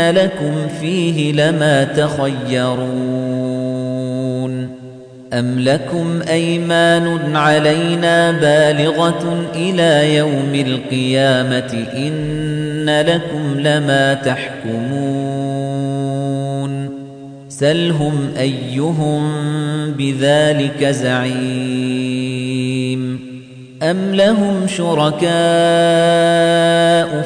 إن لكم فيه لما تخيرون أَمْ لَكُمْ أَيْمَانٌ عَلَيْنَا بَالِغَةٌ إِلَى يَوْمِ الْقِيَامَةِ إِنَّ لَكُمْ لَمَا تَحْكُمُونَ سَلْهُمْ أَيُّهُم بِذَلِكَ زَعِيمٌ أَمْ لَهُمْ شُرَكَاءُ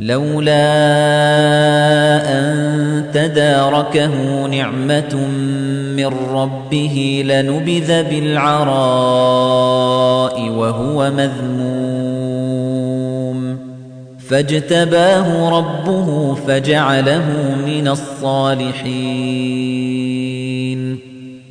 لولا أن تداركه نعمة من ربه لنبذ بالعراء وهو مذموم. فاجتباه ربه فجعله من الصالحين.